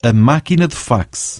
A máquina de fax.